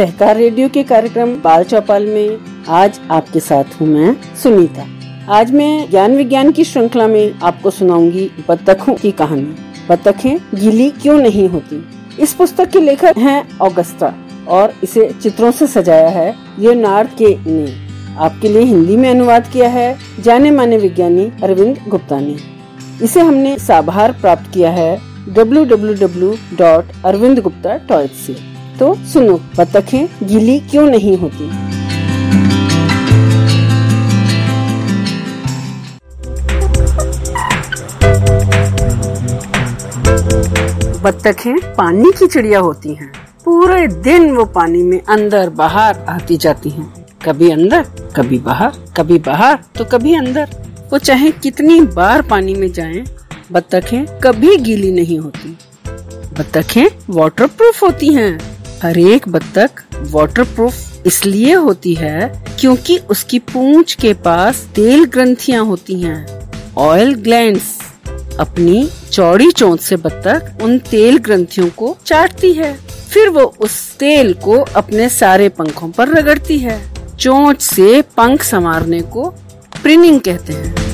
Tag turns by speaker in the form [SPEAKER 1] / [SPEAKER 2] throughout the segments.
[SPEAKER 1] सहकार radio के कार्यक्रम बाल चौपाल में आज आपके साथ हूँ मैं सुनीता। आज मैं ज्ञान विज्ञान की श्रृंखला में आपको सुनाऊँगी बत्तखों की कहानी। बत्तखें गीली क्यों नहीं होती? इस पुस्तक के लेखक हैं ऑगस्टा और इसे चित्रों से सजाया है ये लियोनार्ड के ने। आपके लिए हिंदी में अनुवाद किया है जाने माने विज्ञानी अरविंद गुप्ता ने। इसे हमने साभार प्राप्त किया है www.arvindgupta.toys से तो सुनो बतखें गीली क्यों नहीं होती बत्तखें पानी की चिड़िया होती हैं। पूरे दिन वो पानी में अंदर बाहर आती जाती हैं। कभी अंदर कभी बाहर कभी बाहर तो कभी अंदर वो चाहे कितनी बार पानी में जाएँ, बत्तखें कभी गीली नहीं होती बत्तखें वाटरप्रूफ होती हैं। हर एक बत्तख वाटरप्रूफ इसलिए होती है क्योंकि उसकी पूंछ के पास तेल ग्रंथियाँ होती हैं। ऑयल ग्लैंड्स अपनी चौड़ी चोंच से बत्तख उन तेल ग्रंथियों को चाटती है। फिर वो उस तेल को अपने सारे पंखों पर रगड़ती है। चोंच से पंख संवारने को प्रिनिंग कहते हैं।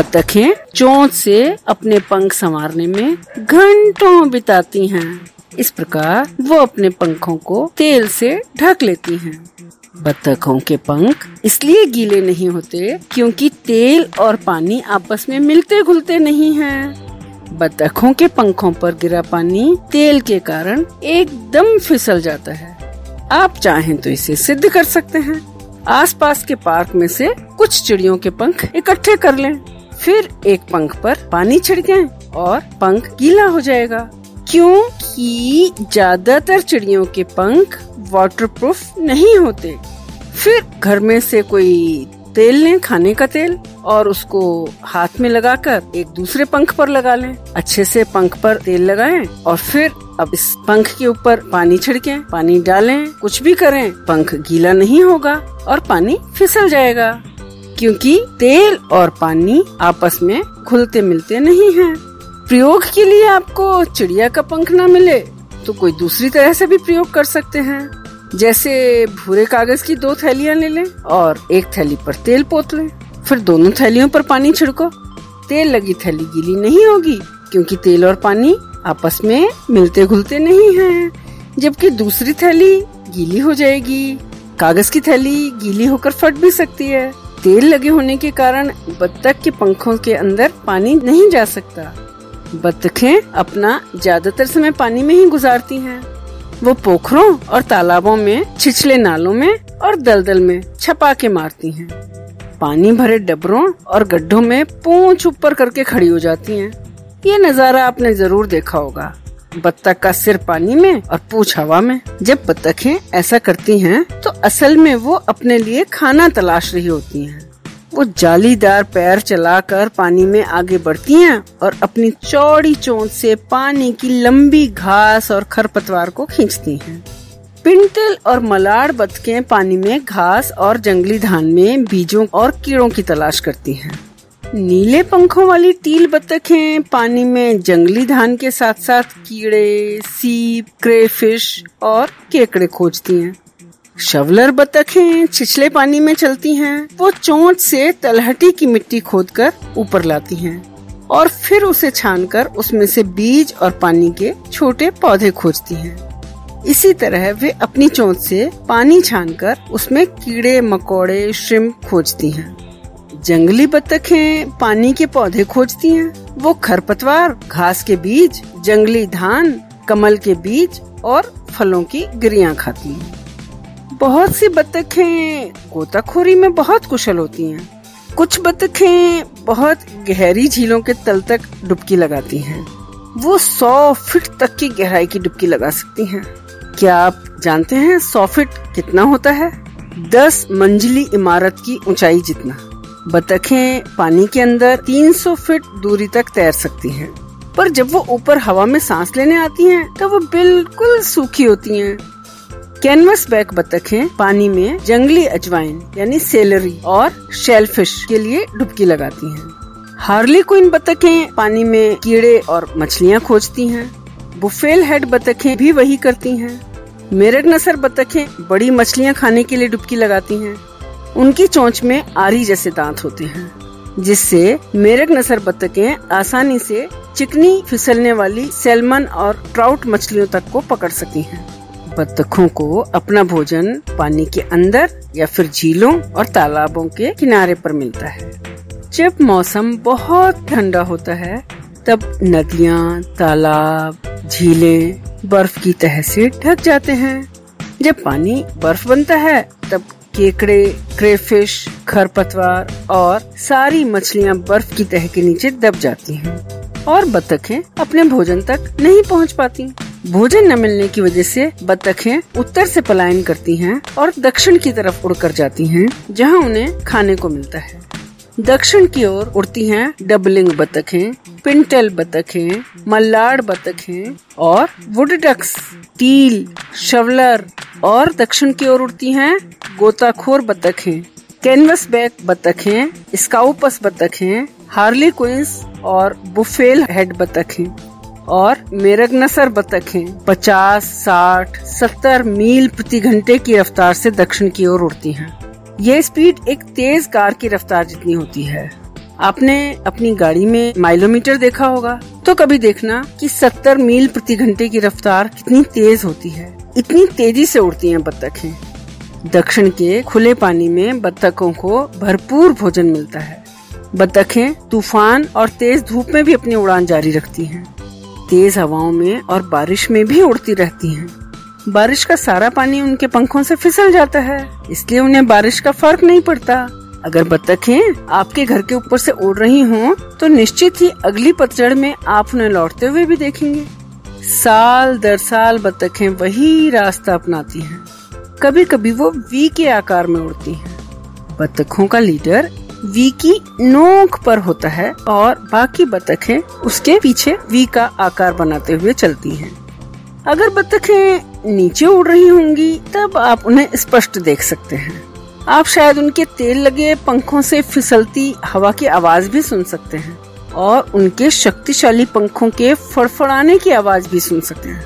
[SPEAKER 1] बत्तखें चोंच से अपने पंख संवारने में घंटों बिताती हैं। इस प्रकार वो अपने पंखों को तेल से ढक लेती हैं। बत्तखों के पंख इसलिए गीले नहीं होते क्योंकि तेल और पानी आपस में मिलते घुलते नहीं हैं। बत्तखों के पंखों पर गिरा पानी तेल के कारण एकदम फिसल जाता है आप चाहें तो इसे सिद्ध कर सकते हैं आसपास के पार्क में से कुछ चिड़ियों के पंख इकट्ठे कर लें फिर एक पंख पर पानी छिड़कें और पंख गीला हो जाएगा। क्योंकि ज़्यादातर चिड़ियों के पंख वाटरप्रूफ नहीं होते। फिर घर में से कोई तेल लें, खाने का तेल, और उसको हाथ में लगाकर एक दूसरे पंख पर लगा लें। अच्छे से पंख पर तेल लगाएँ और फिर अब इस पंख के ऊपर पानी छिड़कें पानी डालें, कुछ भी करें, पंख गीला नहीं होगा और पानी फिसल जाएगा। क्योंकि तेल और पानी आपस में खुलते मिलते नहीं हैं। प्रयोग के लिए आपको चिड़िया का पंख न मिले तो कोई दूसरी तरह से भी प्रयोग कर सकते हैं। जैसे भूरे कागज़ की दो थैलियाँ ले लें और एक थैली पर तेल पोत लें। फिर दोनों थैलियों पर पानी छिड़को। तेल लगी थैली गीली नहीं होगी क्योंकि तेल और पानी आपस में मिलते घुलते नहीं हैं, जबकि दूसरी थैली गीली हो जाएगी। कागज़ की थैली गीली होकर फट भी सकती है। तेल लगे होने के कारण बत्तख के पंखों के अंदर पानी नहीं जा सकता बत्तखें अपना ज़्यादातर समय पानी में ही गुजारती हैं। वो पोखरों और तालाबों में, छिछले नालों में और दलदल में छपा के मारती हैं। पानी भरे डबरों और गड्ढों में पूंछ ऊपर करके खड़ी हो जाती हैं। ये नज़ारा आपने ज़रूर देखा होगा बत्तख का सिर पानी में और पूछ हवा में जब बत्तखें ऐसा करती हैं, तो असल में वो अपने लिए खाना तलाश रही होती हैं। वो जालीदार पैर चलाकर पानी में आगे बढ़ती हैं और अपनी चौड़ी चोंच से पानी की लंबी घास और खरपतवार को खींचती हैं। पिंटल और मलाड़ बतखें पानी में घास और जंगली धान में बीजों और कीड़ों की तलाश करती हैं। नीले पंखों वाली टील बत्तखें पानी में जंगली धान के साथ साथ कीड़े, सीप क्रेफिश और केकड़े खोजती हैं। शवलर बत्तखें छिछले पानी में चलती हैं। वो चोंच से तलहटी की मिट्टी खोदकर ऊपर लाती हैं और फिर उसे छानकर उसमें से बीज और पानी के छोटे पौधे खोजती हैं। इसी तरह वे अपनी चोंच से पानी छानकर उसमें कीड़े, मकोड़े श्रिम खोजती हैं। जंगली बत्तखें पानी के पौधे खोजती हैं। वो खरपतवार, घास के बीज, जंगली धान, कमल के बीज और फलों की गिरियाँ खाती हैं। बहुत सी बत्तखें गोताखोरी में बहुत कुशल होती हैं। कुछ बत्तखें बहुत गहरी झीलों के तल तक डुबकी लगाती हैं। वो सौ फीट तक की गहराई की डुबकी लगा सकती हैं। क्या आप जानते हैं सौ फीट कितना होता है दस मंजिली इमारत की ऊंचाई जितना बतखें पानी के अंदर 300 फीट दूरी तक तैर सकती हैं। पर जब वो ऊपर हवा में सांस लेने आती हैं, तो वो बिल्कुल सूखी होती हैं। कैनवस बैक बतखें पानी में जंगली अजवाइन यानी सेलरी और शेलफिश के लिए डुबकी लगाती हैं। हार्ली क्वीन बतखें पानी में कीड़े और मछलियाँ खोजती हैं। बुफेल हेड बतखें भी वही करती हैं। मेरग नसर बतखें बड़ी मछलियाँ खाने के लिए डुबकी लगाती हैं। उनकी चोंच में आरी जैसे दांत होते हैं, जिससे मेरग नसर बतखें आसानी से चिकनी फिसलने वाली सेलमन और ट्राउट मछलियों तक को पकड़ सकती हैं। बत्तखों को अपना भोजन पानी के अंदर या फिर झीलों और तालाबों के किनारे पर मिलता है जब मौसम बहुत ठंडा होता है, तब नदियाँ, तालाब, झीलें बर्फ़ की तह से ढक जाते हैं जब पानी बर्फ़ बनता है, तब केकड़े क्रेफिश, खरपतवार और सारी मछलियाँ बर्फ़ की तह के नीचे दब जाती हैं और बतखें अपने भोजन तक नहीं पहुँच पाती। भोजन न मिलने की वजह से बतखें उत्तर से पलायन करती हैं और दक्षिण की तरफ़ उड़कर जाती हैं, जहाँ उन्हें खाने को मिलता है। दक्षिण की ओर उड़ती हैं डबलिंग बतखें पिंटल बतखें मल्लाड़ बतखें और वुड डक्स टील शवलर और दक्षिण की ओर उड़ती हैं गोताखोर बतखें कैनवस बैक बतखें स्काउपस बतखें हार्ली क्विंस और बुफेल हेड बतखें और मेरग नसर बतखें 50, 60, 70 मील प्रति घंटे की रफ्तार से दक्षिण की ओर उड़ती हैं। यह स्पीड एक तेज कार की रफ्तार जितनी होती है। आपने अपनी गाड़ी में माइलोमीटर देखा होगा। तो कभी देखना कि 70 मील प्रति घंटे की रफ्तार कितनी तेज होती है। इतनी तेज़ी से उड़ती हैं बत्तखें। दक्षिण के खुले पानी में बत्तखों को भरपूर भोजन मिलता है। बत्तखें तूफ़ान और तेज धूप में भी अपनी उड़ान जारी रखती हैं। तेज हवाओं में और बारिश में भी उड़ती रहती हैं। बारिश का सारा पानी उनके पंखों से फिसल जाता है इसलिए उन्हें बारिश का फ़र्क नहीं पड़ता अगर बत्तखें आपके घर के ऊपर से उड़ रही हों, तो निश्चित ही अगली पतझड़ में आप उन्हें लौटते हुए भी देखेंगे साल दर साल बत्तखें वही रास्ता अपनाती हैं। कभी कभी वो वी के आकार में उड़ती हैं। बत्तखों का लीडर वी की नोक पर होता है और बाकी बत्तखें उसके पीछे वी का आकार बनाते हुए चलती हैं। अगर बत्तखें नीचे उड़ रही होंगी, तब आप उन्हें स्पष्ट देख सकते हैं। आप शायद उनके तेल लगे पंखों से फिसलती हवा की आवाज़ भी सुन सकते हैं, और उनके शक्तिशाली पंखों के फड़फड़ाने की आवाज़ भी सुन सकते हैं।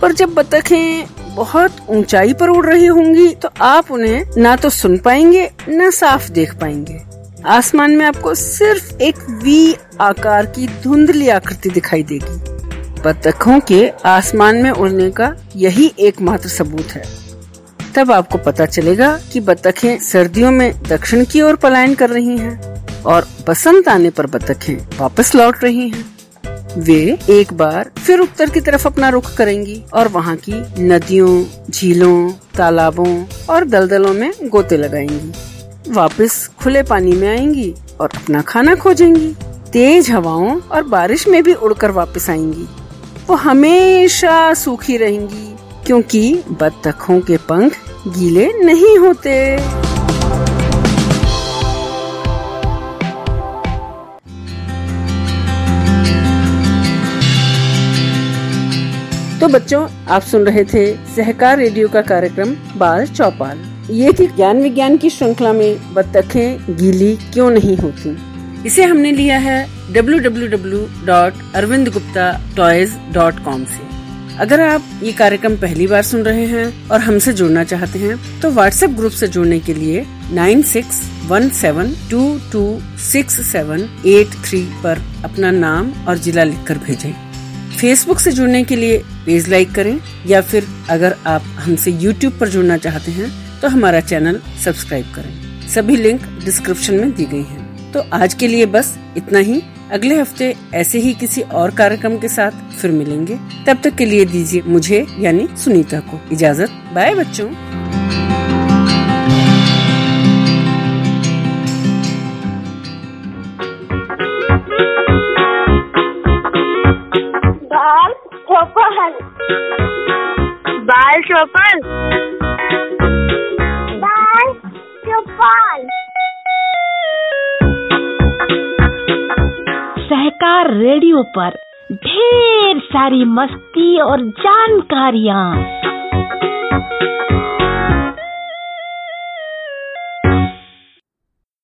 [SPEAKER 1] पर जब बतखें बहुत ऊंचाई पर उड़ रही होंगी तो आप उन्हें ना तो सुन पाएँगे, न साफ़ देख पाएँगे। आसमान में आपको सिर्फ़ एक वी आकार की धुंधली आकृति दिखाई देगी। बतखों के आसमान में उड़ने का यही एकमात्र सबूत है। तब आपको पता चलेगा कि बतखें सर्दियों में दक्षिण की ओर पलायन कर रही हैं और बसंत आने पर बतखें वापस लौट रही हैं। वे एक बार फिर उत्तर की तरफ़ अपना रुख करेंगी और वहाँ की नदियों, झीलों, तालाबों और दलदलों में गोते लगाएँगी। वापस खुले पानी में आएँगी और अपना खाना खोजेंगी। तेज हवाओं और बारिश में भी उड़कर वापस आएँगी। वो हमेशा सूखी रहेंगी, क्योंकि बत्तखों के पंख गीले नहीं होते। तो बच्चों, आप सुन रहे थे सहकार रेडियो का कार्यक्रम बाल चौपाल। ये थी ज्ञान विज्ञान की श्रृंखला में बत्तखें गीली क्यों नहीं होती? इसे हमने लिया है www.arvindgupta.toys.com से। अगर आप ये कार्यक्रम पहली बार सुन रहे हैं और हमसे जुड़ना चाहते हैं तो व्हाट्सएप ग्रुप से जुड़ने के लिए nine six one seven two two six seven eight three पर अपना नाम और जिला लिखकर भेजें। फेसबुक से जुड़ने के लिए पेज लाइक करें या फिर अगर आप हमसे यूट्यूब पर जुड़ना चाहते हैं तो हमारा चैनल सब्सक्राइब करें। सभी लिंक डिस्क्रिप्शन में दी गई हैं। तो आज के लिए बस इतना ही। अगले हफ़्ते ऐसे ही किसी और कार्यक्रम के साथ फिर मिलेंगे। तब तक के लिए दीजिए मुझे यानी सुनीता को इजाज़त। बाय बच्चों।
[SPEAKER 2] बाल चौपल बाल चौपन
[SPEAKER 3] सहकार रेडियो पर ढेर सारी मस्ती और जानकारियाँ।